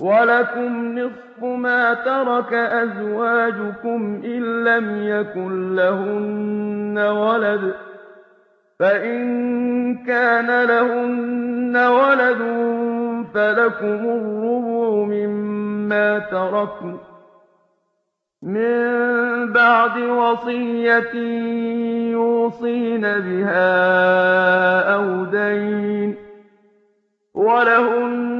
وَلَكُمْ نِصْفُ مَا تَرَكَ أَزْوَاجُكُمْ إِن لَّمْ يَكُن لَّهُنَّ وَلَدٌ ۚ فَإِن كَانَ لَهُنَّ وَلَدٌ فَلَكُمُ الرُّبُعُ مِمَّا تَرَكْنَ مِن بَعْدِ وَصِيَّةٍ يُوصِينَ بِهَا أَوْ دَيْنٍ ۗ وَلَهُنَّ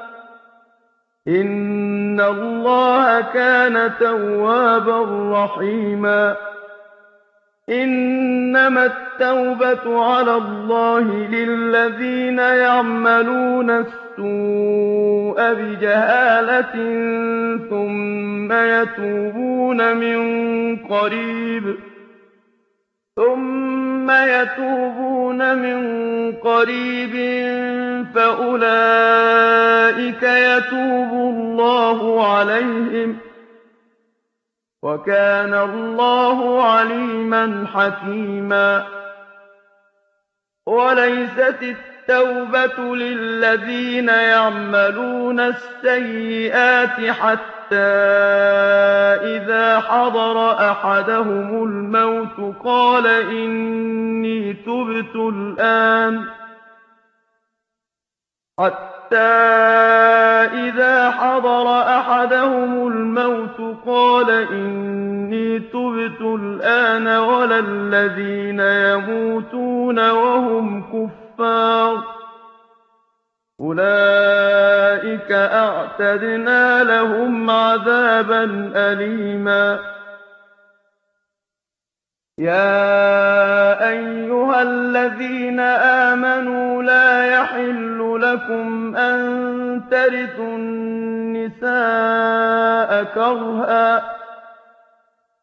إِنَّ اللَّهَ كَانَ تَوَّابًا رَّحِيمًا إِنَّمَا التَّوْبَةُ عَلَى اللَّهِ لِلَّذِينَ يَعْمَلُونَ السُّوءَ بِجَهَالَةٍ ثُمَّ يَتُوبُونَ مِن قَرِيبٍ ثُمَّ يَتُوبُونَ مِن قَرِيبٍ فَأُولَٰئِكَ يَتُوبُ اللَّهُ عَلَيْهِمْ ۗ وَكَانَ اللَّهُ عَلِيمًا حَكِيمًا التَّوْبَةُ لِلَّذِينَ يَعْمَلُونَ السَّيِّئَاتِ حَتَّىٰ إِذَا حَضَرَ أَحَدَهُمُ الْمَوْتُ قَالَ إِنِّي تُبْتُ الْآنَ حَتَّىٰ إِذَا حَضَرَ أَحَدَهُمُ الْمَوْتُ قَالَ إِنِّي تُبْتُ الْآنَ وَلَا الَّذِينَ يَمُوتُونَ وَهُمْ كُفَّارٌ أُولَٰئِكَ أَعْتَدْنَا لَهُمْ عَذَابًا أَلِيمًا. يَا أَيُّهَا الَّذِينَ آمَنُوا لَا يَحِلُّ لَكُمْ أَن تَرِثُوا النِّسَاءَ كَرْهًا.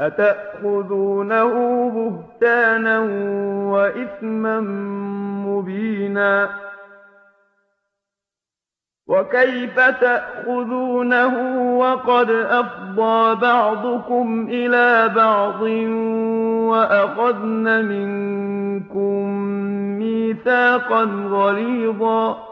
أَتَأْخُذُونَهُ بُهْتَانًا وَإِثْمًا مُّبِينًا؟ وَكَيْفَ تَأْخُذُونَهُ وَقَدْ أَفْضَىٰ بَعْضُكُمْ إِلَىٰ بَعْضٍ وَأَخَذْنَ مِنكُم مِّيثَاقًا غَلِيظًا؟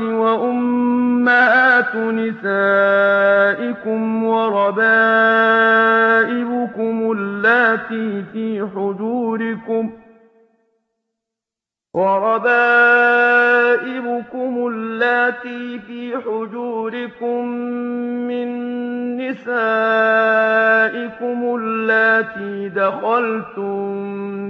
وَأُمَّهَاتُ نِسَائِكُمْ وَرَبَائِبُكُمُ اللَّاتِي فِي حُجُورِكُم مِّن نِّسَائِكُمُ اللَّاتِي دَخَلْتُم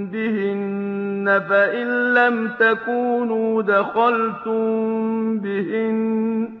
بِهِنَّ ۖ فَإِن لَّمْ تَكُونُوا دَخَلْتُم بِهِنَّ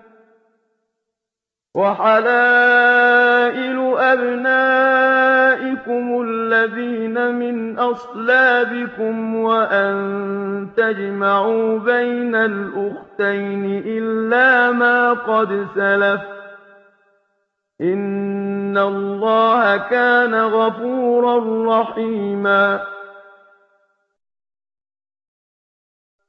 وَأَن تَجْمَعُوا بَيْنَ الْأُخْتَيْنِ إِلَّا مَا قَدْ سَلَفَ ۗ إِنَّ اللَّهَ كَانَ غَفُورًا رَّحِيمًا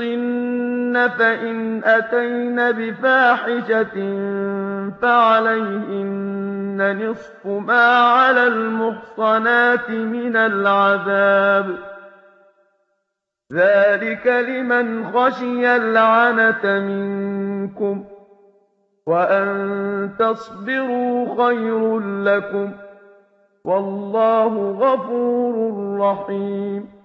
فَإِنْ أَتَيْنَ بِفَاحِشَةٍ فَعَلَيْهِنَّ نِصْفُ مَا عَلَى الْمُحْصَنَاتِ مِنَ الْعَذَابِ ۚ ذَٰلِكَ لِمَنْ خَشِيَ الْعَنَتَ مِنكُمْ ۚ وَأَن تَصْبِرُوا خَيْرٌ لَّكُمْ ۗ وَاللَّهُ غَفُورٌ رَّحِيمٌ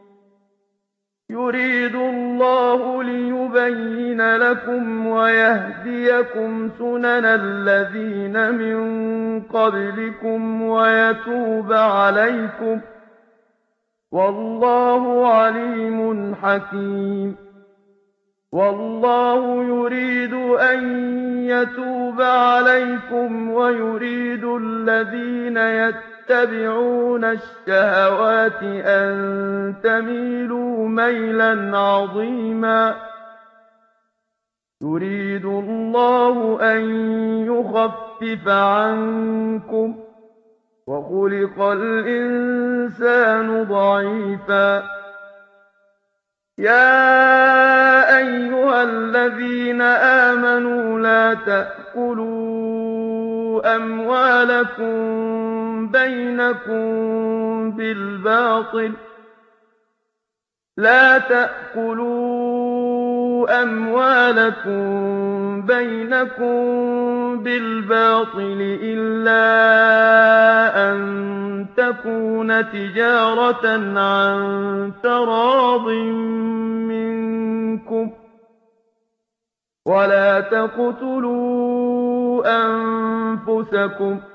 يُرِيدُ اللَّهُ لِيُبَيِّنَ لَكُمْ وَيَهْدِيَكُمْ سُنَنَ الَّذِينَ مِن قَبْلِكُمْ وَيَتُوبَ عَلَيْكُمْ ۗ وَاللَّهُ عَلِيمٌ حَكِيمٌ وَاللَّهُ يُرِيدُ أَن يَتُوبَ عَلَيْكُمْ وَيُرِيدُ الَّذِينَ يَتَّبِعُونَ الشَّهَوَاتِ أَن تَمِيلُوا مَيْلًا عَظِيمًا. يُرِيدُ اللَّهُ أَن يُخَفِّفَ عَنكُمْ ۚ وَخُلِقَ الْإِنسَانُ ضَعِيفًا. يَا أَيُّهَا الَّذِينَ آمَنُوا لَا تَأْكُلُوا أَمْوَالَكُم بَيْنَكُم بِالْبَاطِلِ إِلَّا أَن تَكُونَ تِجَارَةً عَن تَرَاضٍ مِّنكُمْ ۚ وَلَا تَقْتُلُوا أَنفُسَكُمْ ۚ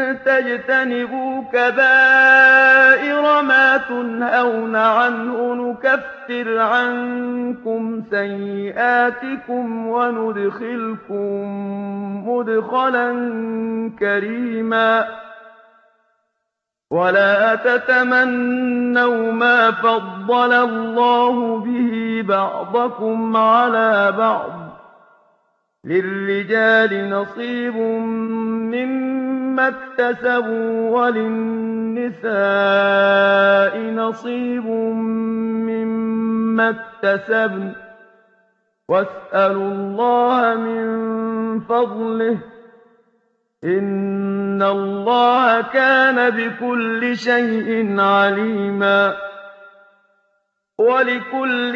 تَجْتَنِبُوا كَبَائِرَ مَا تُنْهَوْنَ عَنْهُ نُكَفِّرْ عَنكُمْ سَيِّئَاتِكُمْ وَنُدْخِلْكُم مُّدْخَلًا كَرِيمًا. وَلَا تَتَمَنَّوْا مَا فَضَّلَ اللَّهُ بِهِ بَعْضَكُمْ عَلَىٰ بَعْضٍ ۚ. لِّلرِّجَالِ نَصِيبٌ مِّمَّا اكْتَسَبُوا وَلِلنِّسَاءِ نَصِيبٌ مِّمَّا اكْتَسَبْنَ ۚ. وَاسْأَلُوا اللَّهَ مِن فَضْلِهِ ۗ. إِنَّ اللَّهَ كَانَ بِكُلِّ شَيْءٍ عَلِيمًا. وَلِكُلٍّ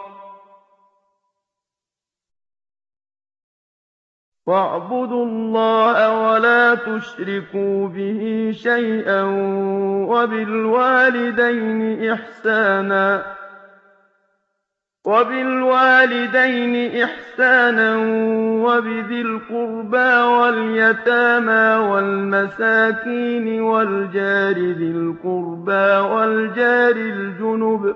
وَاعْبُدُوا اللَّهَ وَلَا تُشْرِكُوا بِهِ شَيْئًا وَبِالْوَالِدَيْنِ إِحْسَانًا وبذي القربى واليتامى والمساكين والجار ذي القربى والجار الجنب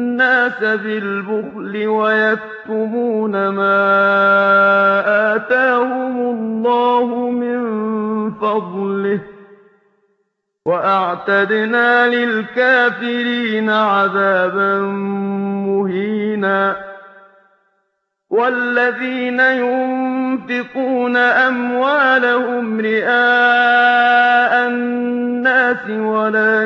بِالْبُخْلِ وَيَكْتُمُونَ مَا آتَاهُمُ اللَّهُ مِن فَضْلِهِ ۗ وَأَعْتَدْنَا لِلْكَافِرِينَ عَذَابًا مُّهِينًا وَالَّذِينَ يُنفِقُونَ أَمْوَالَهُمْ رِئَاءَ النَّاسِ وَلَا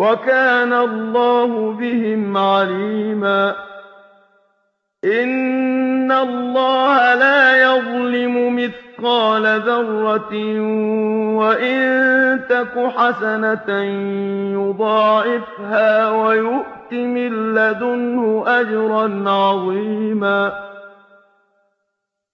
وَكَانَ اللَّهُ بِهِمْ عَلِيمًا. إِنَّ اللَّهَ لَا يَظْلِمُ مِثْقَالَ ذَرَّةٍ وَإِن تَكُ حَسَنَةً يُضَاعِفْهَا وَيُؤْتِ مِن لَّدُنْهُ أَجْرًا عَظِيمًا.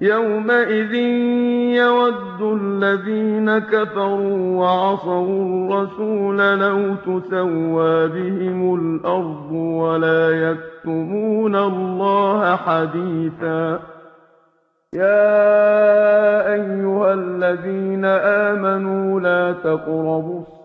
يَوْمَئِذٍ يَوَدُّ الَّذِينَ كَفَرُوا وَعَصَوُا الرَّسُولَ لَوْ تُسَوَّىٰ بِهِمُ الْأَرْضُ وَلَا يَكْتُمُونَ اللَّهَ حَدِيثًا يَا أَيُّهَا الَّذِينَ آمَنُوا لَا تَقْرَبُوا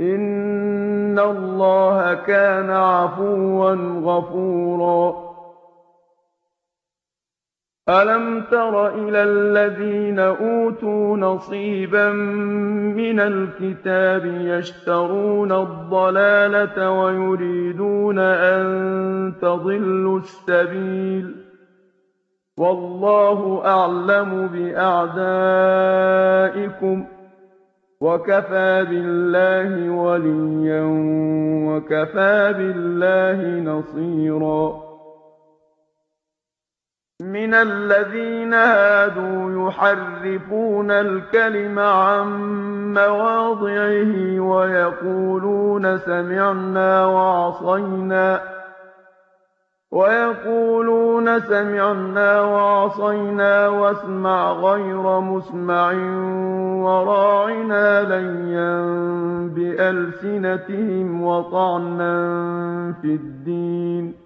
إِنَّ اللَّهَ كَانَ عَفُوًّا غَفُورًا. أَلَمْ تَرَ إِلَى الَّذِينَ أُوتُوا نَصِيبًا مِّنَ الْكِتَابِ يَشْتَرُونَ الضَّلَالَةَ وَيُرِيدُونَ أَن تَضِلُّوا السَّبِيلَ ۗ. وَاللَّهُ أَعْلَمُ بِأَعْدَائِكُمْ ۚ. وَكَفَىٰ بِاللَّهِ وَلِيًّا وَكَفَىٰ بِاللَّهِ نَصِيرًا. مِنَ الَّذِينَ هَادُوا يُحَرِّفُونَ الْكَلِمَ عَن مَّوَاضِعِهِ وَيَقُولُونَ سَمِعْنَا وَيَقُولُونَ سَمِعْنَا وَعَصَيْنَا وَاسْمَعْ غَيْرَ مُسْمَعٍ وَرَاعِنَا لَيًّا بِأَلْسِنَتِهِمْ وَطَعْنًا فِي الدِّينِ.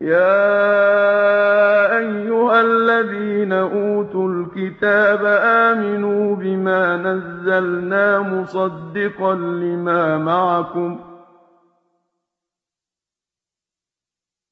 يَا أَيُّهَا الَّذِينَ أُوتُوا الْكِتَابَ آمِنُوا بِمَا نَزَّلْنَا مُصَدِّقًا لِّمَا مَعَكُمْ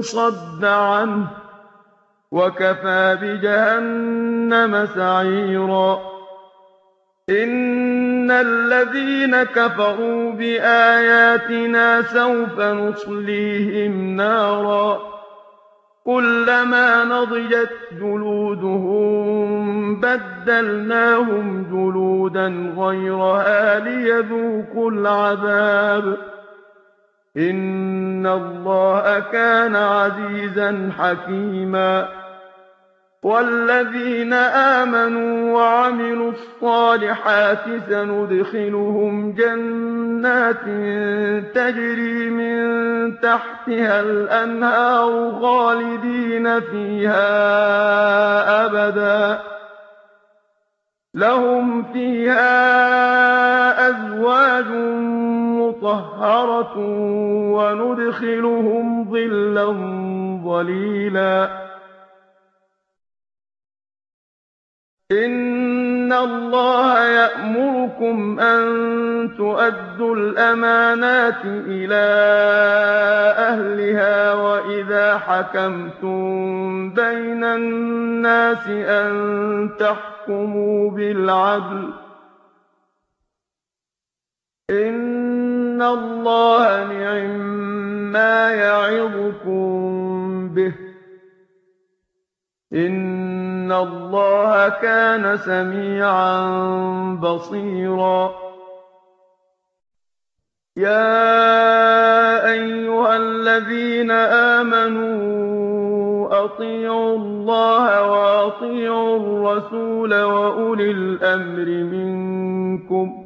صَدَّ عَنْهُ ۚ وَكَفَىٰ بِجَهَنَّمَ سَعِيرًا. إِنَّ الَّذِينَ كَفَرُوا بِآيَاتِنَا سَوْفَ نُصْلِيهِمْ نَارًا. كُلَّمَا نَضِجَتْ جُلُودُهُم بَدَّلْنَاهُمْ جُلُودًا غَيْرَهَا لِيَذُوقُوا الْعَذَابَ ۗ. إِنَّ اللَّهَ كَانَ عَزِيزًا حَكِيمًا وَالَّذِينَ آمَنُوا وَعَمِلُوا الصَّالِحَاتِ سَنُدْخِلُهُمْ جَنَّاتٍ تَجْرِي مِن تَحْتِهَا الْأَنْهَارُ خَالِدِينَ فِيهَا أَبَدًا ۖ لَّهُمْ فِيهَا أَزْوَاجٌ مُّطَهَّرَةٌ وَنُدْخِلُهُمْ ظِلًّا ظَلِيلًا. إِنَّ اللَّهَ يَأْمُرُكُمْ أَن تُؤَدُّوا الْأَمَانَاتِ إِلَىٰ أَهْلِهَا وَإِذَا حَكَمْتُم بَيْنَ النَّاسِ أَن تَحْكُمُوا بِالْعَدْلِ ۚ إِنَّ اللَّهَ نِعِمَّا يَعِظُكُم بِهِ ۗ إِنَّ اللَّهَ كَانَ سَمِيعًا بَصِيرًا يَا أَيُّهَا الَّذِينَ آمَنُوا أَطِيعُوا اللَّهَ وَأَطِيعُوا الرَّسُولَ وَأُولِي الْأَمْرِ مِنكُمْ ۖ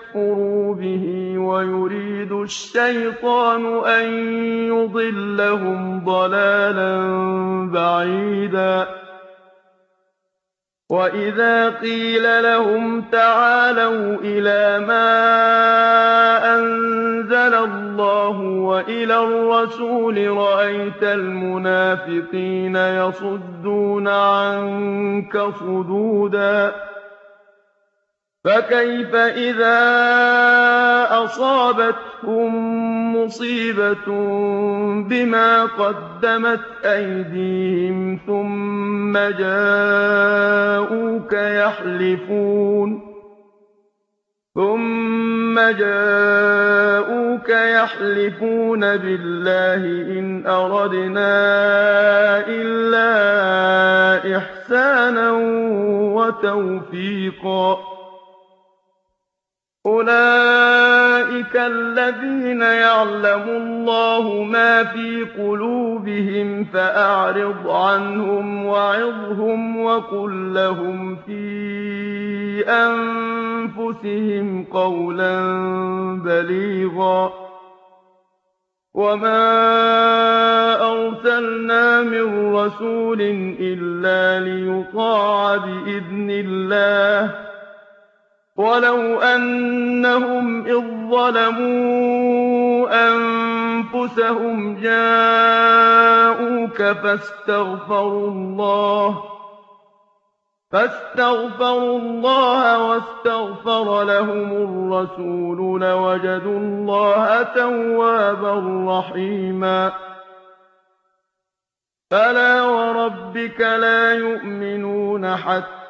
يَكْفُرُوا بِهِ وَيُرِيدُ الشَّيْطَانُ أَن يُضِلَّهُمْ ضَلَالًا بَعِيدًا وَإِذَا قِيلَ لَهُمْ تَعَالَوْا إِلَىٰ مَا أَنزَلَ اللَّهُ وَإِلَى الرَّسُولِ رَأَيْتَ الْمُنَافِقِينَ يَصُدُّونَ عَنكَ صُدُودًا فَكَيْفَ إِذَا أَصَابَتْهُم مُّصِيبَةٌ بِمَا قَدَّمَتْ أَيْدِيهِمْ ثُمَّ جَاءُوكَ يَحْلِفُونَ بِاللَّهِ إِنْ أَرَدْنَا إِلَّا إِحْسَانًا وَتَوْفِيقًا أُولَٰئِكَ الَّذِينَ يَعْلَمُ اللَّهُ مَا فِي قُلُوبِهِمْ فَأَعْرِضْ عَنْهُمْ وَعِظْهُمْ وَقُل لَّهُمْ فِي أَنفُسِهِمْ قَوْلًا بَلِيغًا وَمَا أَرْسَلْنَا مِن رَّسُولٍ إِلَّا لِيُطَاعَ بِإِذْنِ اللَّهِ وَلَوْ أَنَّهُمْ إِذ ظَّلَمُوا أَنفُسَهُمْ جَاءُوكَ فَاسْتَغْفَرُوا اللَّهَ وَاسْتَغْفَرَ لَهُمُ الرَّسُولُ لَوَجَدُوا اللَّهَ تَوَّابًا رَّحِيمًا فَلَا وَرَبِّكَ لَا يُؤْمِنُونَ حَتَّىٰ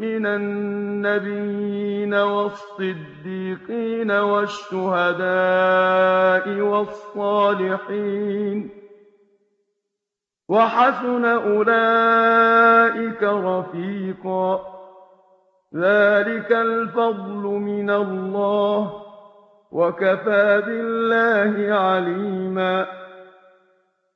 مِّنَ النَّبِيِّينَ وَالصِّدِّيقِينَ وَالشُّهَدَاءِ وَالصَّالِحِينَ ۚ. وَحَسُنَ أُولَٰئِكَ رَفِيقًا. ذَٰلِكَ الْفَضْلُ مِنَ اللَّهِ ۚ. وَكَفَىٰ بِاللَّهِ عَلِيمًا.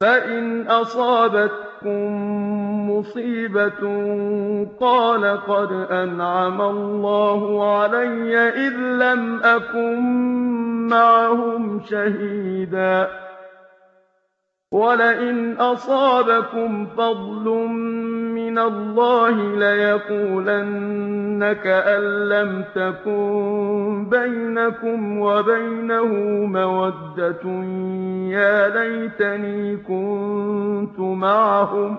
فَإِنْ أَصَابَتْكُم مُّصِيبَةٌ قَالَ قَدْ أَنْعَمَ اللَّهُ عَلَيَّ إِذْ لَمْ أَكُن مَّعَهُمْ شَهِيدًا وَلَئِنْ أَصَابَكُمْ فَضْلٌ مِّنَ اللَّهِ لَيَقُولَنَّ كَأَن لَّمْ تَكُن بَيْنَكُمْ وَبَيْنَهُ مَوَدَّةٌ يَا لَيْتَنِي كُنتُ مَعَهُمْ ۚ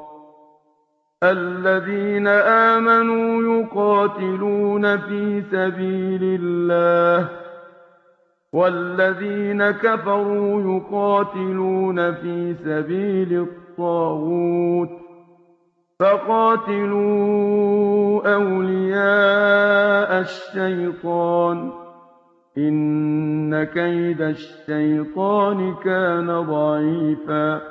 الَّذِينَ آمَنُوا يُقَاتِلُونَ فِي سَبِيلِ اللَّهِ وَالَّذِينَ كَفَرُوا يُقَاتِلُونَ فِي سَبِيلِ الطَّاغُوتِ فَقَاتِلُوا أَوْلِيَاءَ الشَّيْطَانِ ۖ. إِنَّ كَيْدَ الشَّيْطَانِ كَانَ ضَعِيفًا.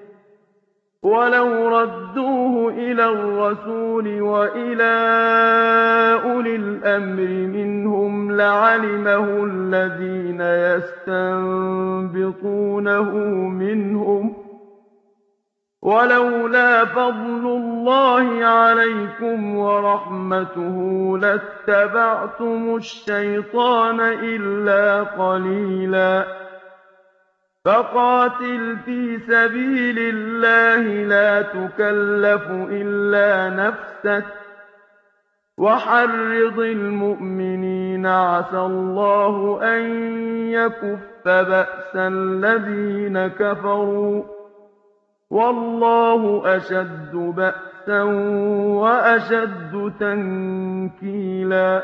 وَلَوْ رَدُّوهُ إِلَى الرَّسُولِ وَإِلَىٰ أُولِي الْأَمْرِ مِنْهُمْ لَعَلِمَهُ الَّذِينَ يَسْتَنبِطُونَهُ مِنْهُمْ ۗ وَلَوْلَا فَضْلُ اللَّهِ عَلَيْكُمْ وَرَحْمَتُهُ لَاتَّبَعْتُمُ الشَّيْطَانَ إِلَّا قَلِيلًا فَقَاتِلْ فِي سَبِيلِ اللَّهِ لَا تُكَلَّفُ إِلَّا نَفْسَكَ ۚ وَحَرِّضِ الْمُؤْمِنِينَ ۖ عَسَى اللَّهُ أَن يَكُفَّ بَأْسَ الَّذِينَ كَفَرُوا ۚ وَاللَّهُ أَشَدُّ بَأْسًا وَأَشَدُّ تَنكِيلًا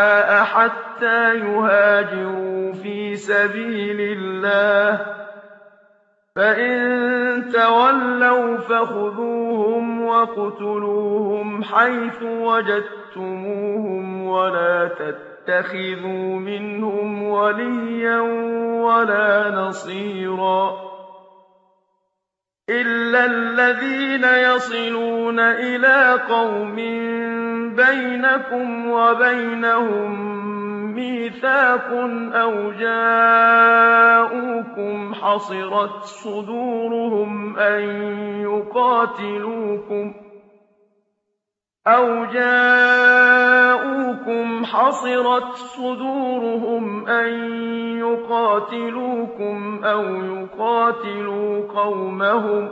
حَتَّىٰ يُهَاجِرُوا فِي سَبِيلِ اللَّهِ ۚ فَإِن تَوَلَّوْا فَخُذُوهُمْ وَاقْتُلُوهُمْ حَيْثُ وَجَدتُّمُوهُمْ وَلَا تَتَّخِذُوا مِنْهُمْ وَلِيًّا وَلَا نَصِيرًا إِلَّا الَّذِينَ يَصِلُونَ إِلَىٰ قَوْمٍ بَيْنَكُمْ وَبَيْنَهُم مِّيثَاقٌ أَوْ جَاءُوكُمْ حَصِرَتْ صُدُورُهُمْ أَن يُقَاتِلُوكُمْ أَوْ جَاءُوكُمْ حَصِرَتْ صُدُورُهُمْ أَن يُقَاتِلُوكُمْ أَوْ يُقَاتِلُوا قَوْمَهُمْ ۚ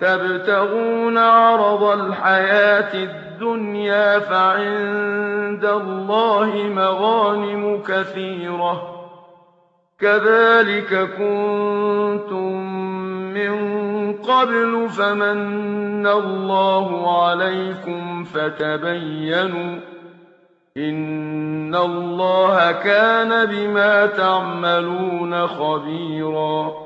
تَبْتَغُونَ عَرَضَ الْحَيَاةِ الدُّنْيَا فَعِندَ اللَّهِ مَغَانِمُ كَثِيرَةٌ ۚ. كَذَٰلِكَ كُنتُم مِّن قَبْلُ فَمَنَّ اللَّهُ عَلَيْكُمْ فَتَبَيَّنُوا ۚ إِنَّ اللَّهَ كَانَ بِمَا تَعْمَلُونَ خَبِيرًا.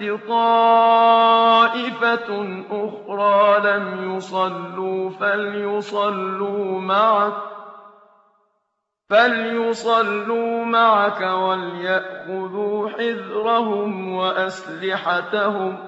وَلْتَأْتِ طَائِفَةٌ أُخْرَىٰ لَمْ يُصَلُّوا فَلْيُصَلُّوا مَعَكَ وَلْيَأْخُذُوا حِذْرَهُمْ وَأَسْلِحَتَهُمْ ۗ.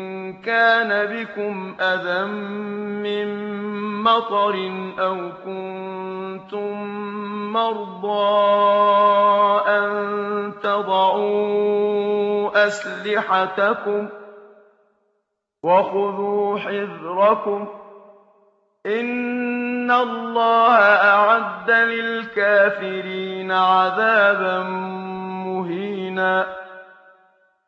كَانَ بِكُمْ أَذًى مِّن مَّطَرٍ أَوْ كُنتُم مَّرْضَىٰ أَن تَضَعُوا أَسْلِحَتَكُمْ ۖ وَخُذُوا حِذْرَكُمْ ۗ إِنَّ اللَّهَ أَعَدَّ لِلْكَافِرِينَ عَذَابًا مُّهِينًا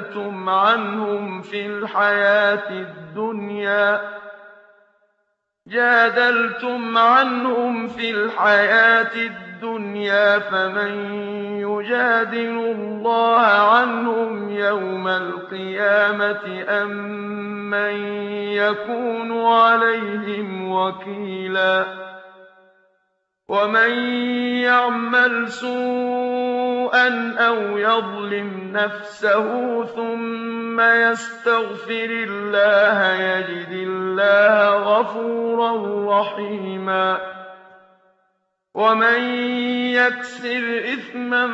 جَادَلْتُمْ عَنْهُمْ فِي الْحَيَاةِ الدُّنْيَا. جَادَلْتُمْ عَنْهُمْ فِي الْحَيَاةِ الدُّنْيَا فَمَن يُجَادِلُ اللَّهَ عَنْهُمْ يَوْمَ الْقِيَامَةِ أَم مَّن يَكُونُ عَلَيْهِمْ وَكِيلًا. وَمَن يَعْمَلْ سُوءًا أَوْ يَظْلِمْ نَفْسَهُ ثُمَّ يَسْتَغْفِرِ اللَّهَ يَجِدِ اللَّهَ غَفُورًا رَّحِيمًا وَمَن يَكْسِبْ إِثْمًا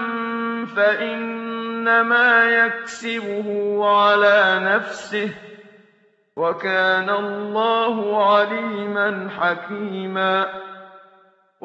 فَإِنَّمَا يَكْسِبُهُ عَلَىٰ نَفْسِهِ ۚ وَكَانَ اللَّهُ عَلِيمًا حَكِيمًا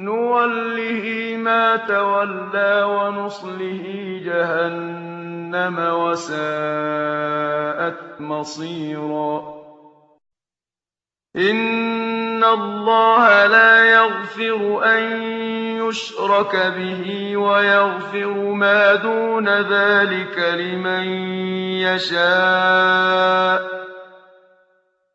نُوَلِّهِ مَا تَوَلَّىٰ وَنُصْلِهِ جَهَنَّمَ وَسَاءَتْ مَصِيرًا إِنَّ اللَّهَ لَا يَغْفِرُ أَن يُشْرَكَ بِهِ وَيَغْفِرُ مَا دُونَ ذَٰلِكَ لِمَن يَشَاءُ ۚ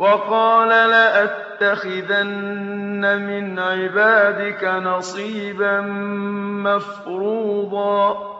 وَقَالَ لَأَتَّخِذَنَّ مِنْ عِبَادِكَ نَصِيبًا مَّفْرُوضًا.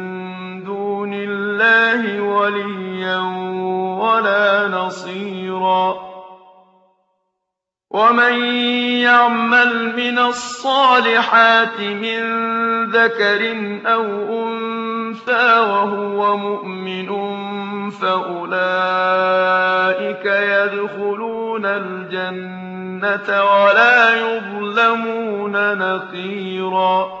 اللَّهِ وَلِيًّا وَلَا نَصِيرًا. وَمَن يَعْمَلْ مِنَ الصَّالِحَاتِ مِن ذَكَرٍ أَوْ أُنثَىٰ وَهُوَ مُؤْمِنٌ فَأُولَٰئِكَ يَدْخُلُونَ الْجَنَّةَ وَلَا يُظْلَمُونَ نَقِيرًا.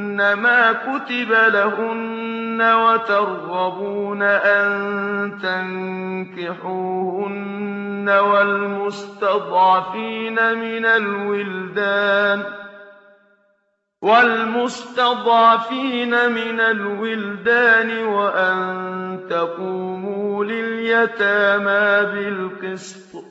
مَا كُتِبَ لَهُنَّ وَتَرْغَبُونَ أَن تَنكِحُوهُنَّ وَالْمُسْتَضْعَفِينَ مِنَ الْوِلْدَانِ وَالْمُسْتَضْعَفِينَ مِنَ الْوِلْدَانِ وَأَن تَقُومُوا لِلْيَتَامَىٰ بِالْقِسْطِ ۚ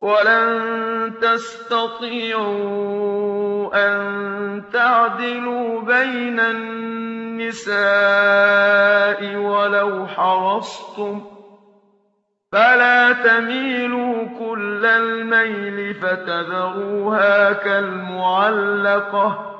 وَلَن تَسْتَطِيعُوا أَن تَعْدِلُوا بَيْنَ النِّسَاءِ وَلَوْ حَرَصْتُمْ ۖ فَلَا تَمِيلُوا كُلَّ الْمَيْلِ فَتَذَرُوهَا كَالْمُعَلَّقَةِ ۚ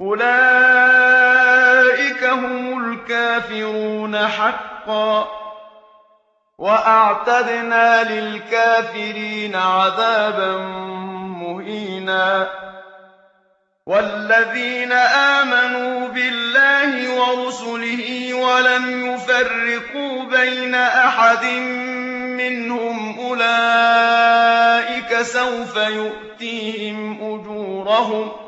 أُولَٰئِكَ هُمُ الْكَافِرُونَ حَقًّا ۚ وَأَعْتَدْنَا لِلْكَافِرِينَ عَذَابًا مُّهِينًا وَالَّذِينَ آمَنُوا بِاللَّهِ وَرُسُلِهِ وَلَمْ يُفَرِّقُوا بَيْنَ أَحَدٍ مِّنْهُمْ أُولَٰئِكَ سَوْفَ يُؤْتِيهِمْ أُجُورَهُمْ ۗ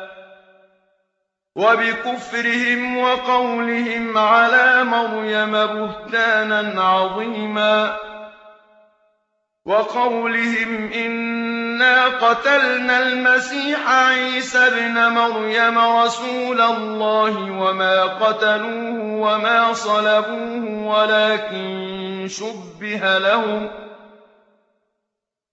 وَبِكُفْرِهِمْ وَقَوْلِهِمْ عَلَىٰ مَرْيَمَ بُهْتَانًا عَظِيمًا وَقَوْلِهِمْ إِنَّا قَتَلْنَا الْمَسِيحَ عِيسَى ابْنَ مَرْيَمَ رَسُولَ اللَّهِ وَمَا قَتَلُوهُ وَمَا صَلَبُوهُ وَلَٰكِن شُبِّهَ لَهُمْ ۚ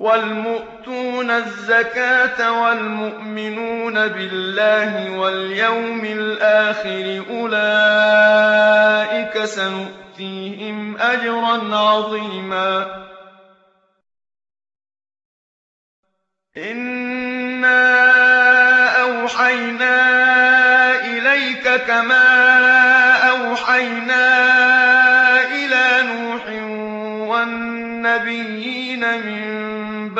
وَالْمُؤْتُونَ الزَّكَاةَ وَالْمُؤْمِنُونَ بِاللَّهِ وَالْيَوْمِ الْآخِرِ أُولَٰئِكَ سَنُؤْتِيهِمْ أَجْرًا عَظِيمًا. إِنَّا أَوْحَيْنَا إِلَيْكَ كَمَا أَوْحَيْنَا إِلَىٰ نُوحٍ وَالنَّبِيِّينَ مِن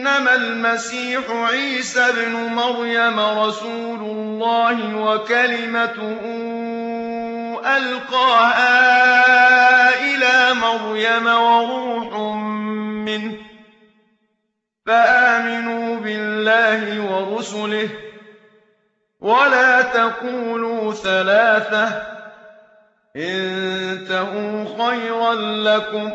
إِنَّمَا الْمَسِيحُ عِيسَى ابْنُ مَرْيَمَ رَسُولُ اللَّهِ وَكَلِمَتُهُ أَلْقَاهَا إِلَىٰ مَرْيَمَ وَرُوحٌ مِّنْهُ ۖ فَآمِنُوا بِاللَّهِ وَرُسُلِهِ ۖ وَلَا تَقُولُوا ثَلَاثَةٌ ۚ انتَهُوا خَيْرًا لَّكُمْ ۚ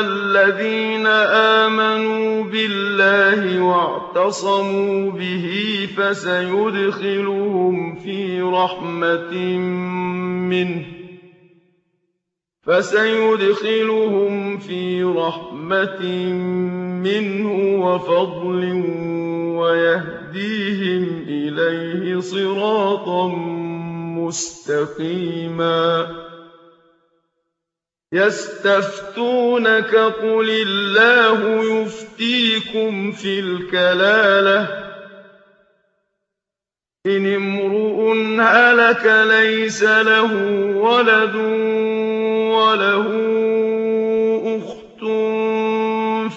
الَّذِينَ آمَنُوا بِاللَّهِ وَاعْتَصَمُوا بِهِ فَسَيُدْخِلُهُمْ فِي رَحْمَةٍ مِّنْهُ وَفَضْلٍ وَيَهْدِيهِمْ إِلَيْهِ صِرَاطًا مُّسْتَقِيمًا يَسْتَفْتُونَكَ قُلِ اللَّهُ يُفْتِيكُمْ فِي الْكَلَالَةِ ۚ. إِنِ امْرُؤٌ هَلَكَ لَيْسَ لَهُ وَلَدٌ وَلَهُ أُخْتٌ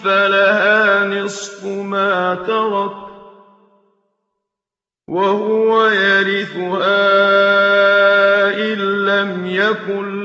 فَلَهَا نِصْفُ مَا تَرَكَ ۚ وَهُوَ يَرِثُهَا إِن لَّمْ يَكُن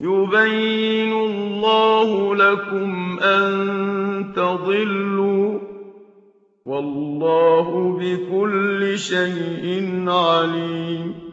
يُبَيِّنُ اللَّهُ لَكُمْ أَن تَضِلُّوا ۗ وَاللَّهُ بِكُلِّ شَيْءٍ عَلِيمٌ.